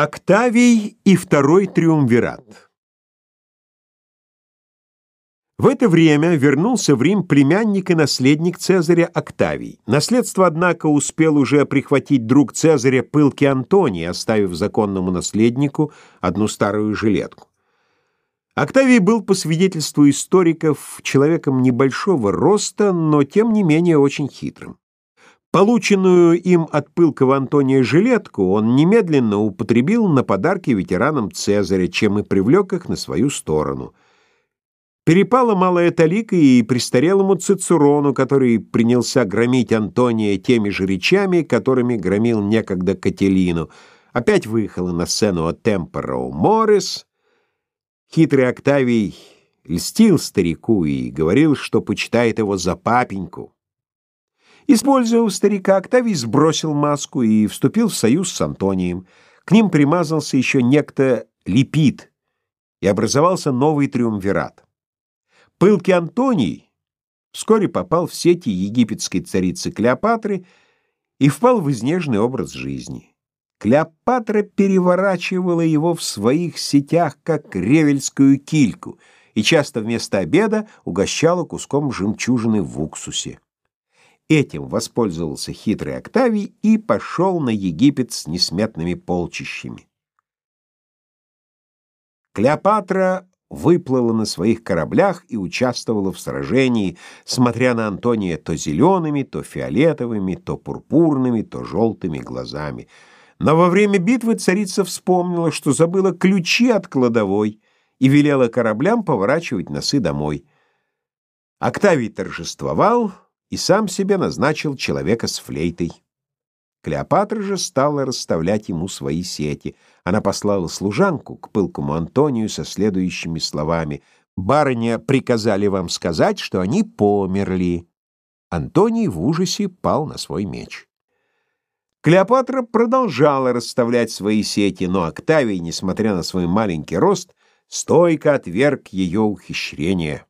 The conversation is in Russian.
Октавий и второй триумвират В это время вернулся в Рим племянник и наследник Цезаря Октавий. Наследство, однако, успел уже прихватить друг Цезаря пылкий Антоний, оставив законному наследнику одну старую жилетку. Октавий был, по свидетельству историков, человеком небольшого роста, но, тем не менее, очень хитрым. Полученную им от пылкого Антония жилетку он немедленно употребил на подарки ветеранам Цезаря, чем и привлек их на свою сторону. Перепало малая талика и престарелому Цицерону, который принялся громить Антония теми же речами, которыми громил некогда Кателину. Опять выехала на сцену от Темпора Моррис. Хитрый Октавий льстил старику и говорил, что почитает его за папеньку. Используя старика, Октавий сбросил маску и вступил в союз с Антонием. К ним примазался еще некто Липид, и образовался новый триумвират. Пылкий Антоний вскоре попал в сети египетской царицы Клеопатры и впал в изнежный образ жизни. Клеопатра переворачивала его в своих сетях, как ревельскую кильку, и часто вместо обеда угощала куском жемчужины в уксусе. Этим воспользовался хитрый Октавий и пошел на Египет с несметными полчищами. Клеопатра выплыла на своих кораблях и участвовала в сражении, смотря на Антония то зелеными, то фиолетовыми, то пурпурными, то желтыми глазами. Но во время битвы царица вспомнила, что забыла ключи от кладовой и велела кораблям поворачивать носы домой. Октавий торжествовал, и сам себе назначил человека с флейтой. Клеопатра же стала расставлять ему свои сети. Она послала служанку к пылкому Антонию со следующими словами. «Барыня приказали вам сказать, что они померли». Антоний в ужасе пал на свой меч. Клеопатра продолжала расставлять свои сети, но Октавий, несмотря на свой маленький рост, стойко отверг ее ухищрение.